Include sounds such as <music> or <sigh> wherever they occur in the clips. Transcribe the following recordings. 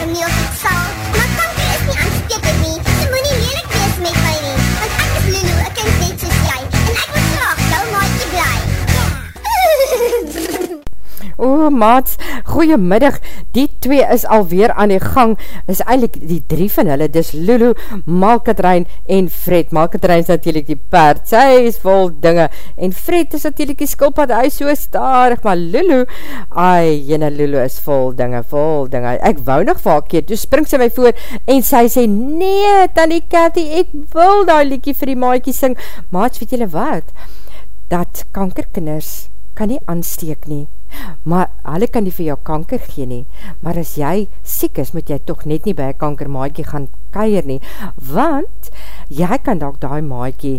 Ek weet daarom nie of dit sal, maar kanker is nie nie. Jy moenie lelik wees met my nie, want ek is Lulu, 'n kind O, maats, goeiemiddag. Die twee is alweer aan die gang. Is eindelijk die drie van hulle. Dis Lulu, Malkatrein en Fred. Malkatrein is natuurlijk die paard. Sy is vol dinge. En Fred is natuurlijk die skilpad. Hy is so starig. Maar Lulu, ai, jyne Lulu is vol dinge, vol dinge. Ek wou nog vaak keer. Toe spring sy my voor en sy sê, nee, Tanny Cathy, ek wil daar liekie vir die maaikie sing. Maats, weet julle wat? Dat kankerkinders kan nie aansteek nie maar hulle kan nie vir jou kanker gee nie, maar as jy siek is, moet jy toch net nie by een kankermaaikie gaan keier nie, want jy kan ook die maaikie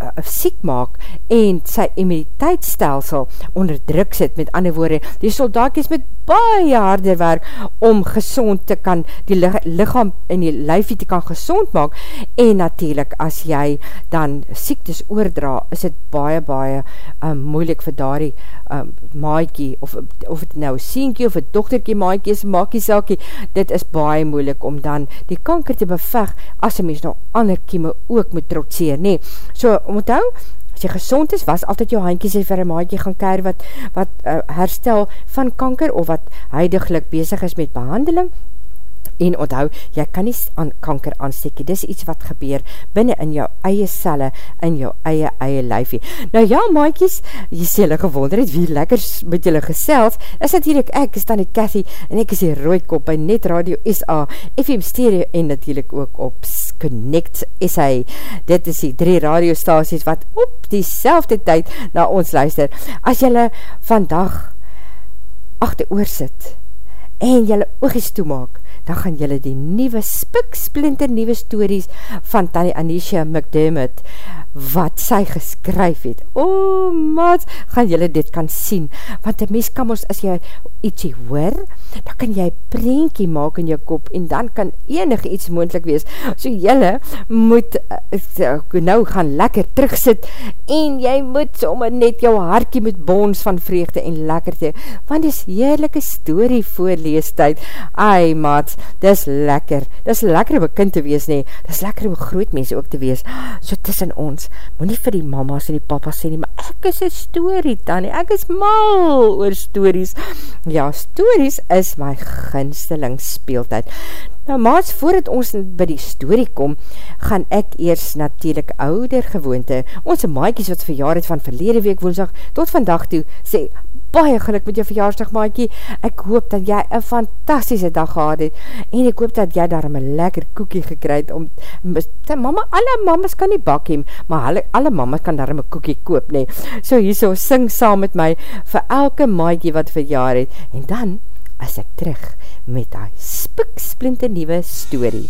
uh, siek maak en sy immuniteitsstelsel onder druk sit, met ander woorde, die soldaatjes met baie harde werk om gezond te kan, die lichaam en die lijfie te kan gezond maak, en natuurlijk as jy dan siektes oordra, is het baie, baie um, moeilik vir daardie um, maaikie, of, of het nou sienkie, of het dochterkie maaikie is, maakie saakie, dit is baie moeilik om dan die kanker te beveg, as een mens nou ander kieme ook moet trotseer, nee, so, onthou, as jy gezond is, was altyd jou handkies vir een maatje gaan keir wat, wat uh, herstel van kanker, of wat huidiglik bezig is met behandeling, En onthou, jy kan nie aan kanker aansteek, dis iets wat gebeur binnen in jou eie celle, in jou eie eie lijfie. Nou ja, maaikies, jy sê hulle gewonder het, wie lekker met julle gesels, is natuurlijk ek, is dan die Cathy, en ek is die rooikop by Net Radio SA, FM Stereo, en natuurlijk ook op Connect SA. Dit is die drie radiostaties wat op die selfde tyd na ons luister. As julle vandag achter oor sit, en julle oogies toemaak, dan gaan julle die nieuwe spik splinter nieuwe stories van Tanny Anisha McDermott wat sy geskryf het. O, oh, maat, gaan julle dit kan sien. Want die mens kan ons, as jy ietsie hoor, dan kan jy prentjie maak in jou kop en dan kan enig iets moendlik wees. So julle moet uh, nou gaan lekker terugsit en jy moet sommer net jou harkie met bons van vreugde en lekkerte. Want dis heerlijke story voorleestijd. Ai, maat, dis lekker. Dis lekker om een kind te wees, nee. Dis lekker om groot mens ook te wees. So tussen ons moet nie vir die mamas en die papas sê nie, maar ek is een story, Tanny, ek is mal oor stories. Ja, stories is my ginsteling speeltijd. Nou, maats, voordat ons by die story kom, gaan ek eers natuurlijk ouder gewoonte, onze maaikies wat verjaar het van verlede week woensdag tot vandag toe, sê, baie geluk met jou verjaarsdag maakie, ek hoop dat jy een fantastische dag gehad het, en ek hoop dat jy daarom een lekker koekie gekryd, om, te, mama, alle mamas kan nie bak hem, maar alle, alle mamas kan daarom een koekie koop, nee, so hier so, sing saam met my, vir elke maakie wat verjaar het, en dan, as ek terug, met die spik splinte nieuwe story.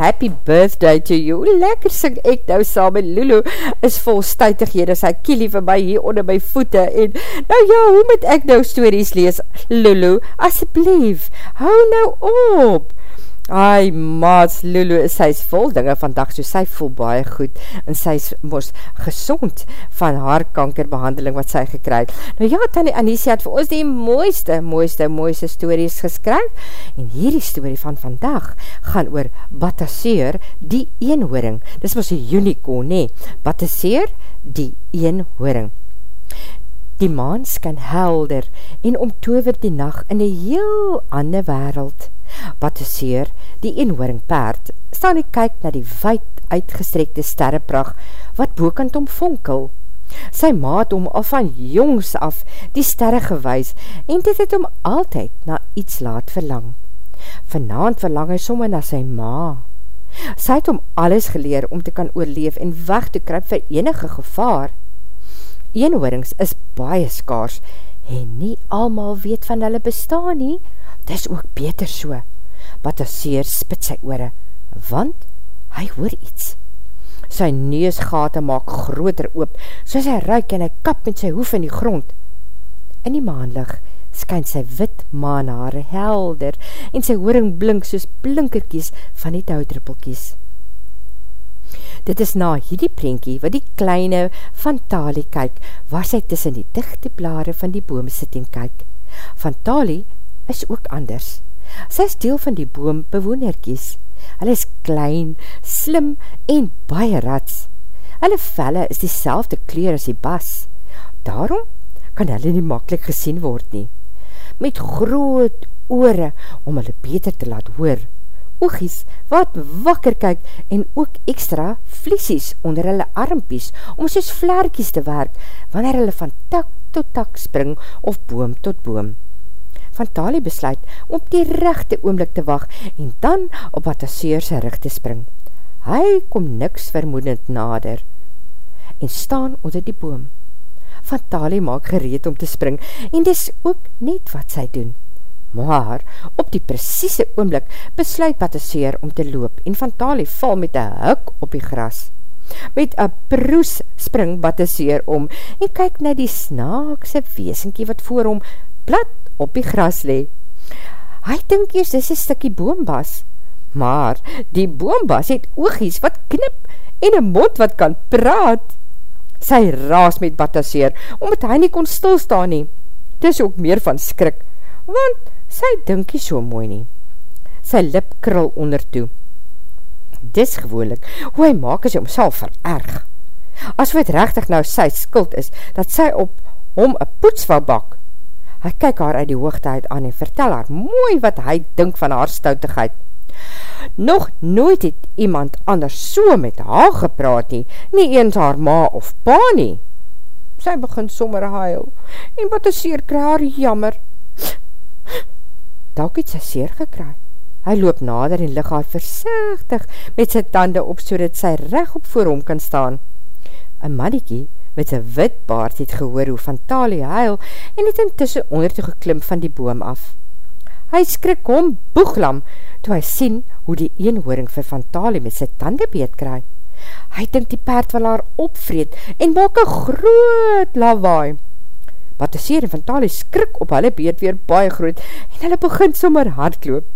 Happy birthday to you. Lekker sing ek nou saam met Lulu. Is vol stuitighede, sy kielie vir my hier onder my voete. En nou ja, hoe moet ek nou stories lees? Lulu, asjeblief, hou nou op. Ai, maats, Lulu, sy is vol dinge vandag, so sy voel baie goed, en sy is mos gezond van haar kankerbehandeling wat sy gekryk. Nou ja, Tanny Anisie het vir ons die mooiste, mooiste, mooiste stories geskryf, en hierdie story van vandag gaan oor Bataseer, die eenhoring. Dis mos die unicorn, nee. Bataseer, die eenhoring. Die maan skan helder en omtover die nacht in die heel ander wereld. Bataseer, die eenhoring paard, staan en kyk na die wijd uitgestrekte sterrepracht wat boekant om vonkel. Sy maat om al van jongs af die sterre gewys en dit het om altyd na iets laat verlang. Vanavond verlang hy somme na sy ma. Sy het om alles geleer om te kan oorleef en weg te kryp vir enige gevaar. Eenhoorings is baie skaars en nie almal weet van hulle bestaan nie, dis ook beter so. Bataseer spit sy oore, want hy hoor iets. Sy neusgate maak groter oop, soos hy ruik en hy kap met sy hoef in die grond. In die maanlig skyn sy wit maanhaare helder en sy hooring blink soos blinkerkies van die touwdruppelkies. Dit is na hierdie prentjie wat die kleine van Tali kyk, waar sy tussen die dichte blare van die boom sit en kyk. Van Tali is ook anders. Sy is deel van die boom bewonerkies. Hulle is klein, slim en baie rats. Hulle velle is die selfde kleur as die bas. Daarom kan hulle nie makkelijk gesien word nie. Met groot oore om hulle beter te laat hoor. Oogies wat wakker kyk en ook extra vliesies onder hulle armpies om soos vlerkies te werk wanneer hulle van tak tot tak spring of boom tot boom van Tali besluit om die rechte oomlik te wacht en dan op Bataseer sy rug te spring. Hy kom niks vermoedend nader en staan onder die boom. Van Tali maak gereed om te spring en dis ook net wat sy doen. Maar op die precieze oomlik besluit Bataseer om te loop en Van Tali val met een huk op die gras. Met een proes spring Bataseer om en kyk na die snaakse weesinkie wat voor hom plat op die gras le. Hy dink eers dis een stikkie boombas, maar die boombas het oogies wat knip en een mond wat kan praat. Sy raas met Bataseer, omdat hy nie kon stilstaan nie. Dis ook meer van skrik, want sy dink nie so mooi nie. Sy lip krul onder toe. Dis gewoonlik, hoe hy maak as hy homself vererg. As wat rechtig nou sy skuld is, dat sy op hom een poets wil bak, Hy kyk haar uit die hoogte uit aan en vertel haar mooi wat hy dink van haar stoutigheid. Nog nooit het iemand anders so met haar gepraat nie, nie eens haar ma of pa nie. Sy begin sommer huil, en wat is seer kry haar jammer. Dalk het sy seer gekry. Hy loop nader en lig haar versichtig met sy tande op, so dat sy recht op voor hom kan staan. Een mannetjie met sy wit baard het gehoor hoe van Tali huil en het intussen onder toe geklim van die boom af. Hy skrik hom boeglam toe hy sien hoe die eenhoring vir van Tali met sy tande beet kry. Hy dink die paard wil haar opvreed en maak een groot lawaai. Bataseer en van Tali skrik op hulle beet weer baie groot en hulle begin sommer hardloop.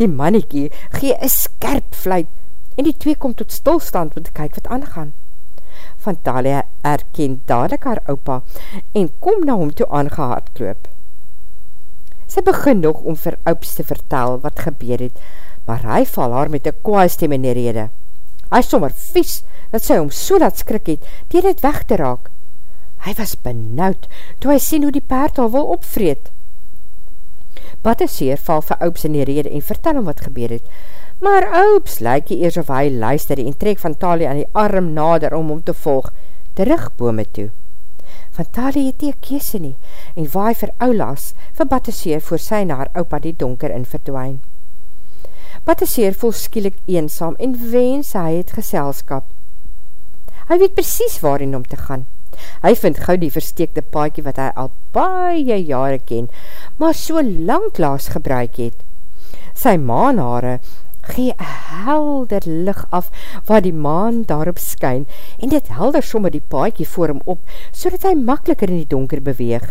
Die mannetjie gee een skerp vluit en die twee kom tot stilstand om te kyk wat aangaan van Talia erken dadelijk haar opa en kom na hom toe aangehaad kloop. Sy begin nog om vir oups te vertel wat gebeur het, maar hy val haar met een kwaai stem in die rede. Hy sommer vies dat sy hom so laat skrik het, dier het weg te raak. Hy was benauwd toe hy sien hoe die paard al wil opvreed. Bateseer val vir oups in die rede en vertel hom wat gebeur het, Maar oops, lyk jy eers of hy luister en trek van Tali aan die arm nader om om te volg, terug bome toe. Van Tali het die kese nie en waai vir Oulaas vir Bataseer voor sy na haar opa die donker in verdwijn. Bataseer voel skielik eensam en wens hy het geselskap. Hy weet precies waarin om te gaan. Hy vind gauw die versteekte paaikie wat hy al baie jare ken, maar so lang laas gebruik het. Sy maanhare gee helder lig af waar die maan daarop skyn en dit helder somme die paaikie voor hom op so dat hy makkeliker in die donker beweeg.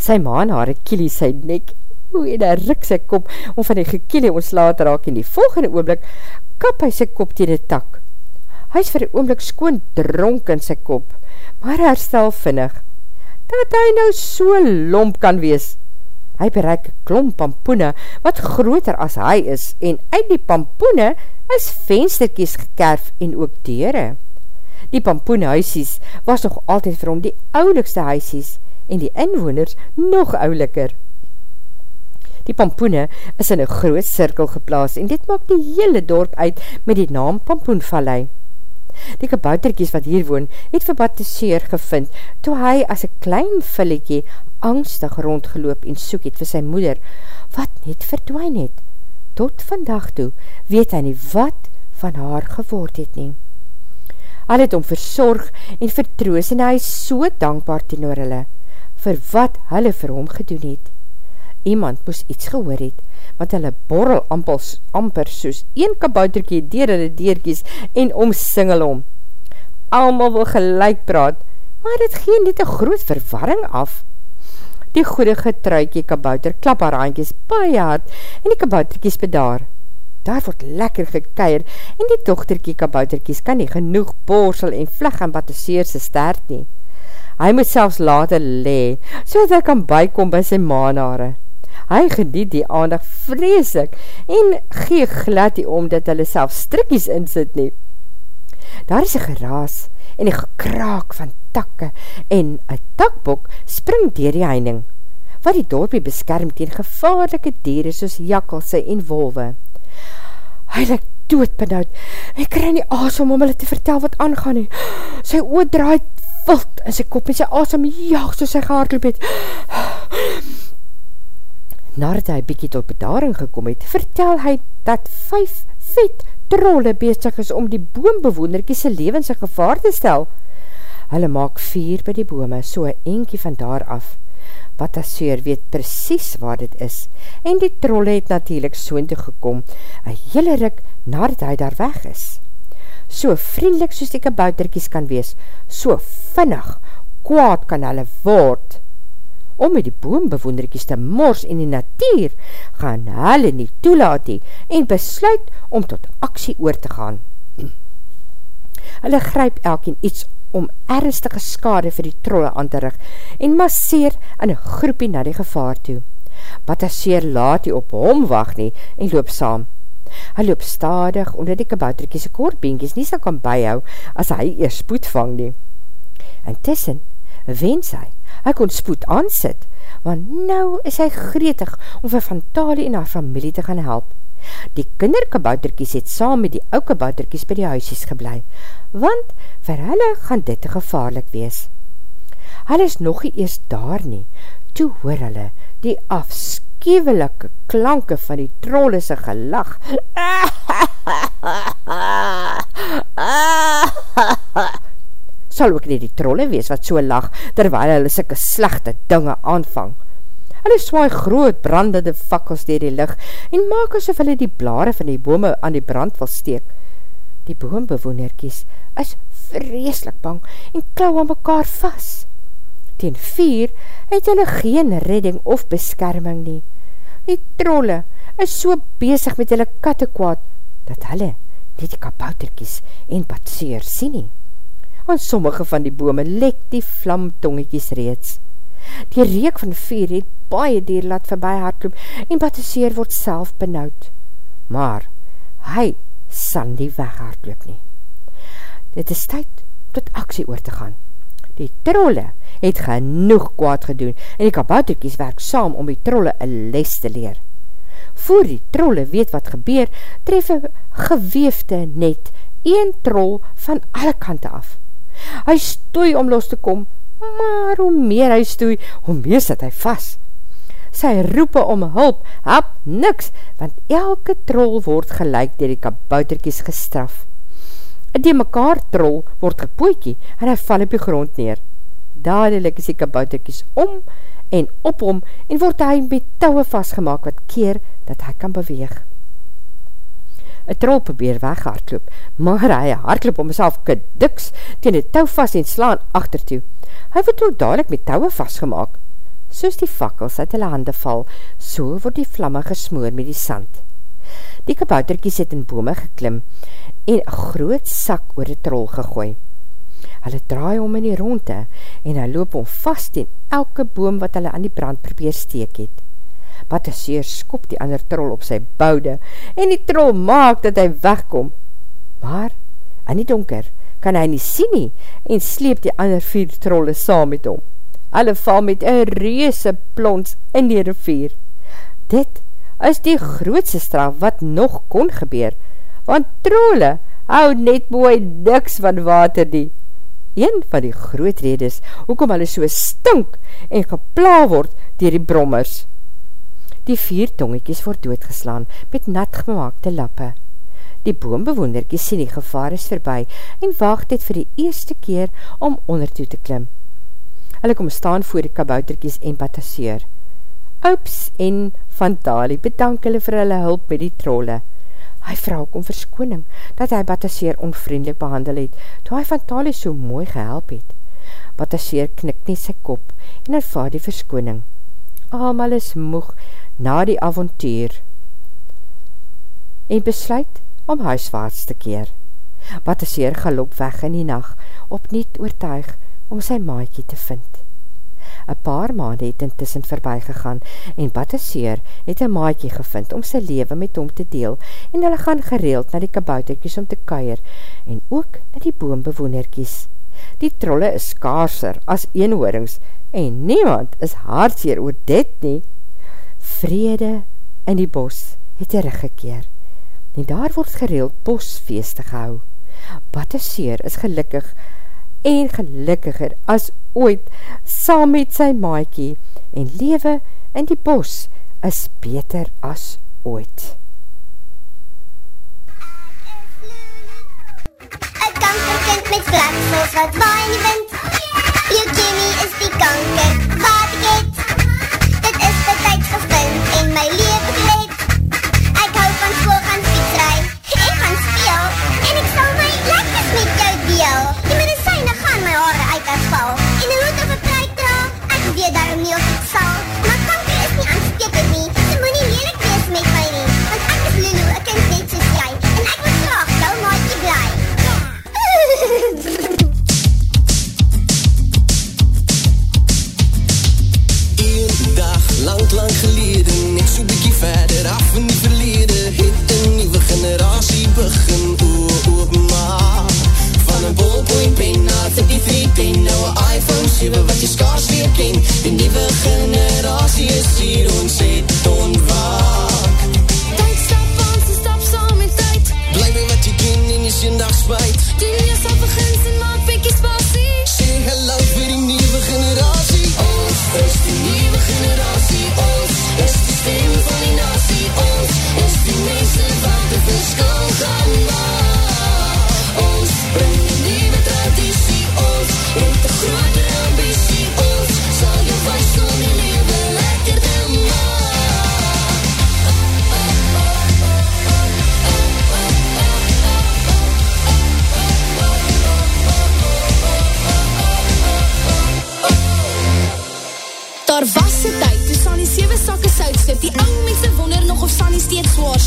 Sy maanhare kielie sy nek Oeh, en hy rik sy kop om van die gekielie ontsla te raak en die volgende oomblik kap hy sy kop teen die tak. Hy is vir die oomblik skoon dronk in sy kop, maar herstel vinnig, dat hy nou so lomp kan wees. Hy bereik klomp pampoene wat groter as hy is en uit die pampoene is vensterkies gekerf en ook deure. Die pampoenhuisies was nog altyd vir hom die oulikste huisies en die inwoners nog ouliker. Die pampoene is in een groot cirkel geplaas en dit maak die hele dorp uit met die naam Pampoenvallei. Die kabouterkies wat hier woon, het vir Batteseer gevind, toe hy as een klein villekie angstig rondgeloop en soek het vir sy moeder, wat net verdwijn het. Tot vandag toe weet hy nie wat van haar geword het nie. Hy het om verzorg en vertroos en hy is so dankbaar ten oor hulle, vir wat hulle vir hom gedoen het. Iemand moes iets gehoor het, want hulle borrel ampels, amper soos een kabouterkie dier hulle deerkies en omsingel om. Almal wil gelijk praat, maar het gee net een groot verwarring af. Die goede getruikie kabouter klap haar aankies baie hard en die kabouterkies bedaar. Daar word lekker gekeier en die dochterkie kabouterkies kan nie genoeg borsel en vleg en bateseer sy stert nie. Hy moet selfs later lee, so dat hy kan bykom by sy maanare. Hy geniet die aandag vreselik en gee glad die om dat hulle self strikkies insit nie. Daar is een geraas en een gekraak van takke en een takbok spring dier die heining, wat die dorpie beskerm teen gevaarlike dieren soos jakkalse en wolwe. Hy lyk doodbenauwd, hy kry nie asom om hulle te vertel wat aangaan nie. Sy oor draait wild in sy kop en sy asom jaag soos sy gehaardloop het. Nadat hy bykie tot bedaring gekom het, vertel hy dat vijf vet trolle bezig is om die boombewonerkie sy levens in gevaar te stel. Hulle maak vier by die bome, so een enkie van daar af. Bataseur weet precies waar dit is, en die trolle het natuurlijk soon gekom, een hele rik nadat hy daar weg is. So vriendelik soos die kabouterkies kan wees, so vinnig, kwaad kan hulle word, om met die boombewonerkies te mors en die natuur, gaan hulle nie toelaat nie en besluit om tot aksie oor te gaan. Hulle gryp elkien iets om ernstige skade vir die trolle aan te rig en masseer in een groepie na die gevaar toe. Batasseer laat die op hom wacht nie en loop saam. Hy loop stadig onder die kabouterkies kortbeentjies nie sal kan byhou as hy eers spoed vang nie. Intussen wens hy hy kon spoed aansit, want nou is hy gretig om vir Fantali en haar familie te gaan help. Die kinderkabouterkies het saam met die ou kabouterkies by die huisies geblei, want vir hulle gaan dit gevaarlik wees. Hulle is nog nie eers daar nie, toe hoor hulle die afskiewelike klanke van die trollese gelag. <laughs> sal ook nie die trolle wees wat so lag, terwyl hulle sikke slechte dinge aanvang. Hulle swaai groot brandende fakkels dier die licht en maak asof hulle die blare van die bome aan die brand wil steek. Die boombewonerkies is vreeslik bang en klauw aan mekaar vas. Ten vier het hulle geen redding of beskerming nie. Die trolle is so bezig met hulle katte kwaad, dat hulle nie die kabouterkies en patseer sien nie aan sommige van die bome lek die vlamtongetjies reeds. Die reek van vuur het baie dier laat verby hardloop en Bateseer word self benauwd. Maar hy sal nie weghardloop nie. Dit is tyd tot aksie oor te gaan. Die trolle het genoeg kwaad gedoen en die kabouterkies werk saam om die trolle een les te leer. Voor die trolle weet wat gebeur, tref een geweefde net een trol van alle kante af. Hy stoei om los te kom, maar hoe meer hy stoei, hoe meer sit hy vast. Sy roepe om hulp, hap niks, want elke trol word gelijk dier die kabouterkies gestraf. Die mekaar trol word gepoekie en hy val op die grond neer. Dadelik is die kabouterkies om en op hom en word hy met touwe vastgemaak wat keer dat hy kan beweeg. Een trol probeer weghardloop, maar hy hardloop om myself kediks teen die touw vast en slaan achter toe. Hy word ook dadelijk met touwe vastgemaak. Soos die fakkels uit hulle hande val, so word die vlamme gesmoor met die sand. Die kabouterkies het in bome geklim en groot sak oor die trol gegooi. Hulle draai om in die ronde en hy loop om vast in elke boom wat hulle aan die brand probeer steek het. Batasseer skop die ander trol op sy boude en die trol maak dat hy wegkom. Maar, in die donker, kan hy nie sien nie en sleep die ander vier trolle saam met hom. Hulle val met een reuse plons in die rivier. Dit is die grootste straf wat nog kon gebeur, want trolle hou net mooi niks van water nie. Een van die groot redes, hoekom hulle so stink en gepla word dier die brommers. Die vier tongekies word doodgeslaan met natgemaakte lappe. Die boombewonerkie sien die gevaar is verby en waag dit vir die eerste keer om onder toe te klim. Hulle kom staan voor die kabouterkies en batasseer. Oeps en Fantali bedank hulle vir hulle hulp met die trolle. Hy vrou kom verskoning dat hy batasseer onvriendelik behandel het, toe hy Fantali so mooi gehelp het. Batasseer knik nie sy kop en ervaar die verskoning. Almal is moeg na die avontuur en besluit om huiswaarts te keer. Batasseer galop weg in die nacht, opnieuw oortuig om sy maaikie te vind. Een paar maande het intussen voorbij gegaan en Batasseer het een maaikie gevind om sy leven met hom te deel en hulle gaan gereeld na die kabouterkies om te kuier en ook na die boombewonerkies. Die trolle is skaarser as eenhoorings en niemand is hartseer oor dit nie. Vrede in die bos het teruggekeer en daar word gereeld bosfeeste gehou. Batasseer is gelukkig en gelukkiger as ooit saam met sy maaikie en lewe in die bos is beter as ooit. Een kankerkind met vlaksels wat waai in die wind Leukemie is die kanker wat ek en my leven gelet Ek hou van school gaan fietsrij en gaan speel. En ek sal my lekkers met jou deel. Die medicijne gaan my haare uit En die hoed op een pruik dra. Ek weet daarom nie of het sal. Maar kanker is nie aanstekend nie. Jy moet nie lelijk wees met my nie. Want ek is Lulu, ek kind net soos bykie verder af in die verlede Het een nieuwe generatie begin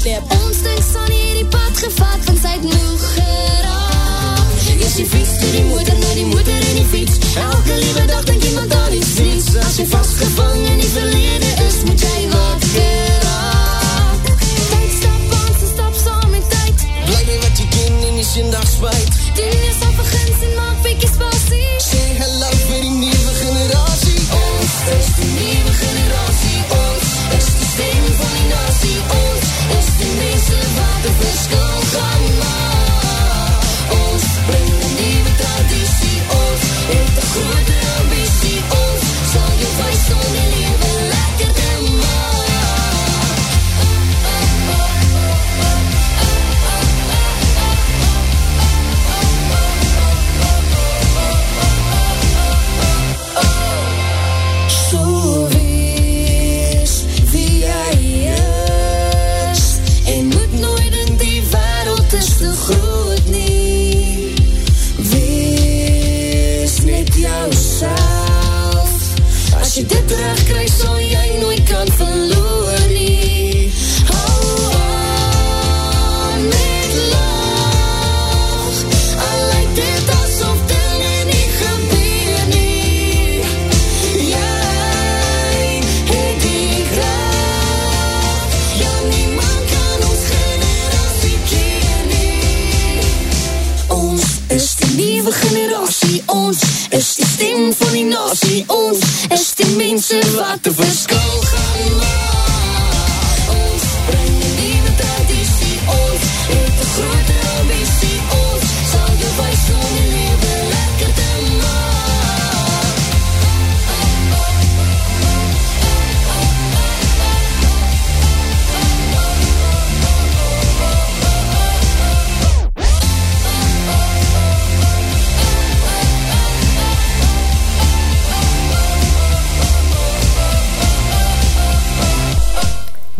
slip. Ons dink Sunny het die pad gevat Van sy het moeg geraak. Is die fiets to die motor Na die motor en die fiets. Elke liewe dag denk iemand aan iets niets As jy vastgevang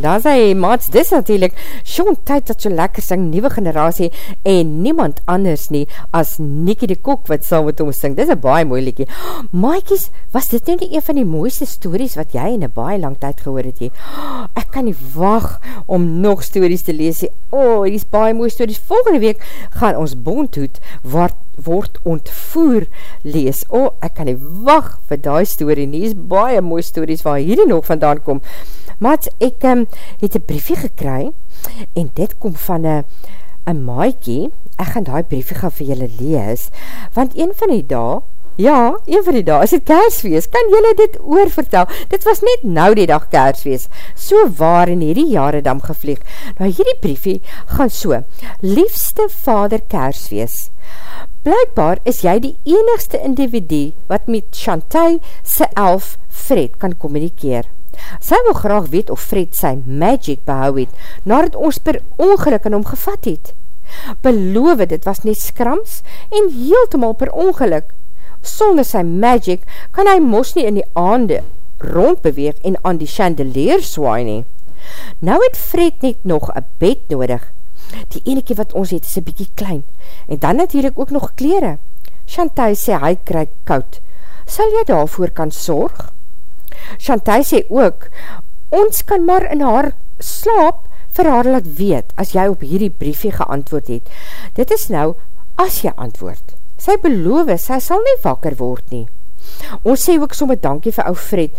Daar sê hy, maats, dis natuurlijk Sean tyd wat so lekker sing, nieuwe generatie en niemand anders nie as Nikkie de Kok wat saam met hom sing. Dis een baie mooi liekie. Maaikies, was dit nie een van die mooiste stories wat jy in een baie lang tyd gehoor het? Ek kan nie wacht om nog stories te lees. O, oh, die is baie mooie stories. Volgende week gaan ons bondhoed word, word ontvoer lees. O, oh, ek kan nie wacht vir die story nie. Die is baie mooie stories waar hierdie nog vandaan kom. Maats, ek um, het een briefie gekry en dit kom van een maaikie. Ek gaan die briefie gaan vir julle lees, want een van die dag, ja, een van die dag, is het kersfeest, kan julle dit oorvertel? Dit was net nou die dag kersfeest, so waar in hierdie jare dam gevlieg. Nou hierdie briefie gaan so, liefste vader kersfeest, Blijkbaar is jy die enigste individu wat met Chantay se elf Fred kan communikeer. Sy wil graag weet of Fred sy magic behou het, nadat ons per ongeluk in hom gevat het. Beloof dit was net skrams en heeltemal per ongeluk. Sonder sy magic kan hy mos nie in die aande rondbeweeg en aan die chandelier swaai nie. Nou het Fred net nog een bed nodig. Die eneke wat ons het is een bykie klein. En dan natuurlijk ook nog kleren. Chantal sê hy krijg koud. Sal jy daarvoor kan sorg? Chantal sê ook, ons kan maar in haar slaap vir haar laat weet, as jy op hierdie briefie geantwoord het. Dit is nou, as jy antwoord. Sy beloof, sy sal nie wakker word nie. Ons sê ook somme dankie vir ou Fred,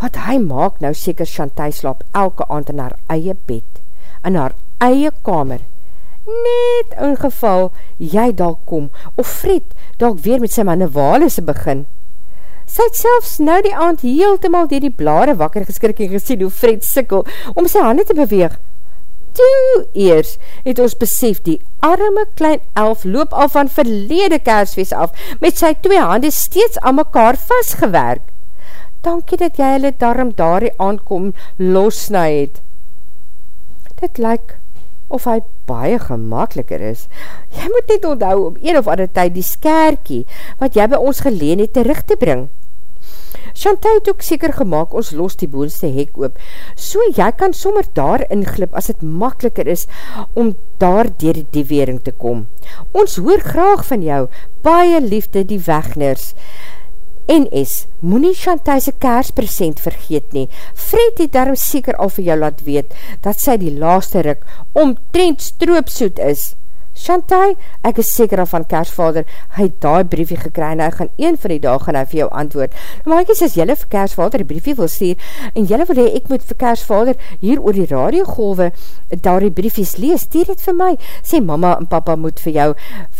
wat hy maak nou seker Chantal slaap elke aand in haar eie bed, in haar eie kamer. Net in geval jy dalk kom, of Fred dalk weer met sy manne walese begin, Sy het selfs nou die aand heeltemal dier die blare wakker geskrik en gesien hoe Fred sikkel om sy handen te beweeg. Toe eers het ons besef die arme klein elf loop al van verlede kersfeest af met sy twee handen steeds aan mekaar vastgewerk. Dankie dat jy hulle darm daar die aankom losna het. Dit lyk of hy baie gemakkeliker is. Jy moet net onthou om een of ander tyd die skerkie wat jy by ons geleen het terug te bring. Chantal het ook seker gemaakt, ons los die boonste hek oop, so jy kan sommer daar inglip as het makkeliker is om daar dier die wering te kom. Ons hoor graag van jou, baie liefde die wegners. NS, moet nie Chantal sy kerspresent vergeet nie. Fred het daarom seker al vir jou laat weet, dat sy die laaste ruk omtrent stroopsoet is. Chantai, ek is seker al van Kersvader, hy het die briefie gekry en hy gaan een van die dag gaan hy vir jou antwoord. Maar ek is as jylle vir Kersvader die briefie wil stuur en jylle wil hee, ek moet vir Kersvader hier oor die radiogolwe daar die briefies lees, stuur het vir my. Sê mama en papa moet vir jou,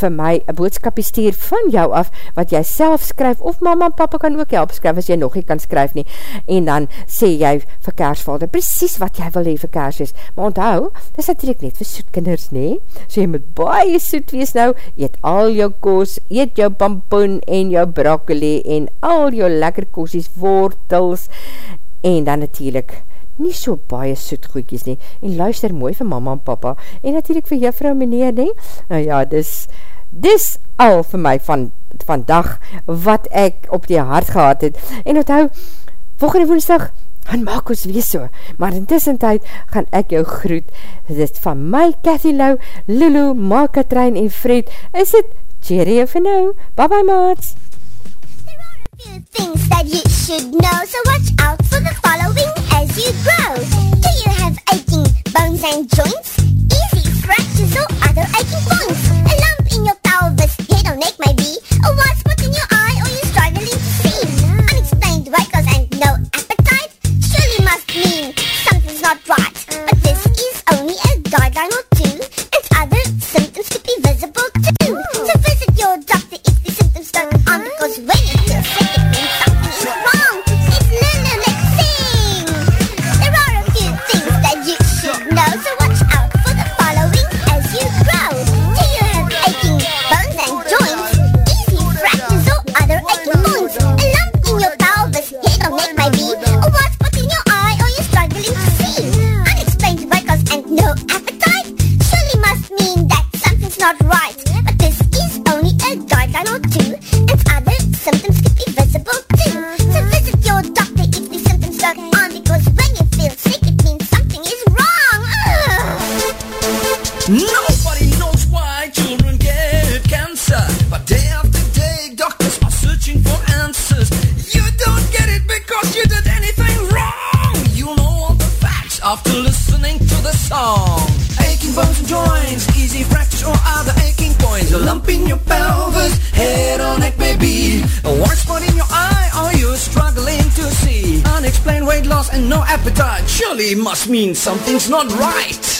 vir my een boodskapie stuur van jou af, wat jy self skryf, of mama en papa kan ook help skryf, as jy nog nie kan skryf nie. En dan sê jy vir Kersvader, precies wat jy wil hee vir Kersjes. Maar onthou, dit is natuurlijk net vir soetkinders, nie? So jy moet baie baie soet wees nou, eet al jou koos, eet jou pampoen en jou broccoli en al jou lekker koosies, wortels. En dan natuurlijk nie so baie soet goedkies nie. En luister mooi vir mama en papa en natuurlijk vir juffrou meneer nie, nou ja, dis dis al vir my van vandag wat ek op die hart gehad het. En onthou, volgende woensdag en maak ons wees so, maar in tussentijd gaan ek jou groet, dit van my, Cathy Lau, Lulu, Ma, Katrein en Fred, is het Jerry for now, bye bye maats. There are a few things that you should know, so watch out for the following as you grow. Do you have aching bones and joints? Easy fractures or other aching points? must mean something's not right.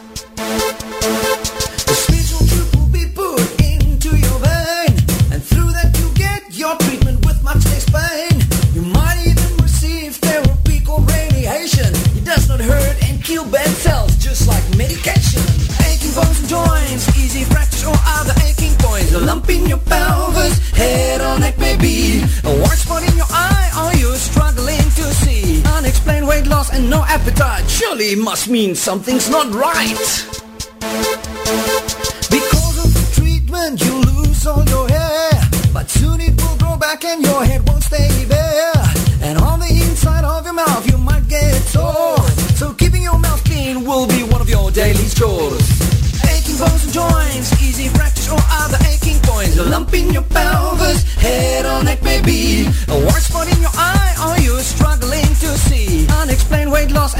It must mean something's not right. Because of the treatment, you lose all your hair. But soon it will grow back and your head won't stay bare. And on the inside of your mouth, you might get sore. So keeping your mouth clean will be one of your daily chores. Aching bones and joints, easy fractures or other aching points. A lump in your pelvis, head or neck maybe.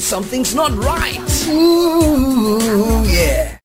something's not right. Ooh, yeah.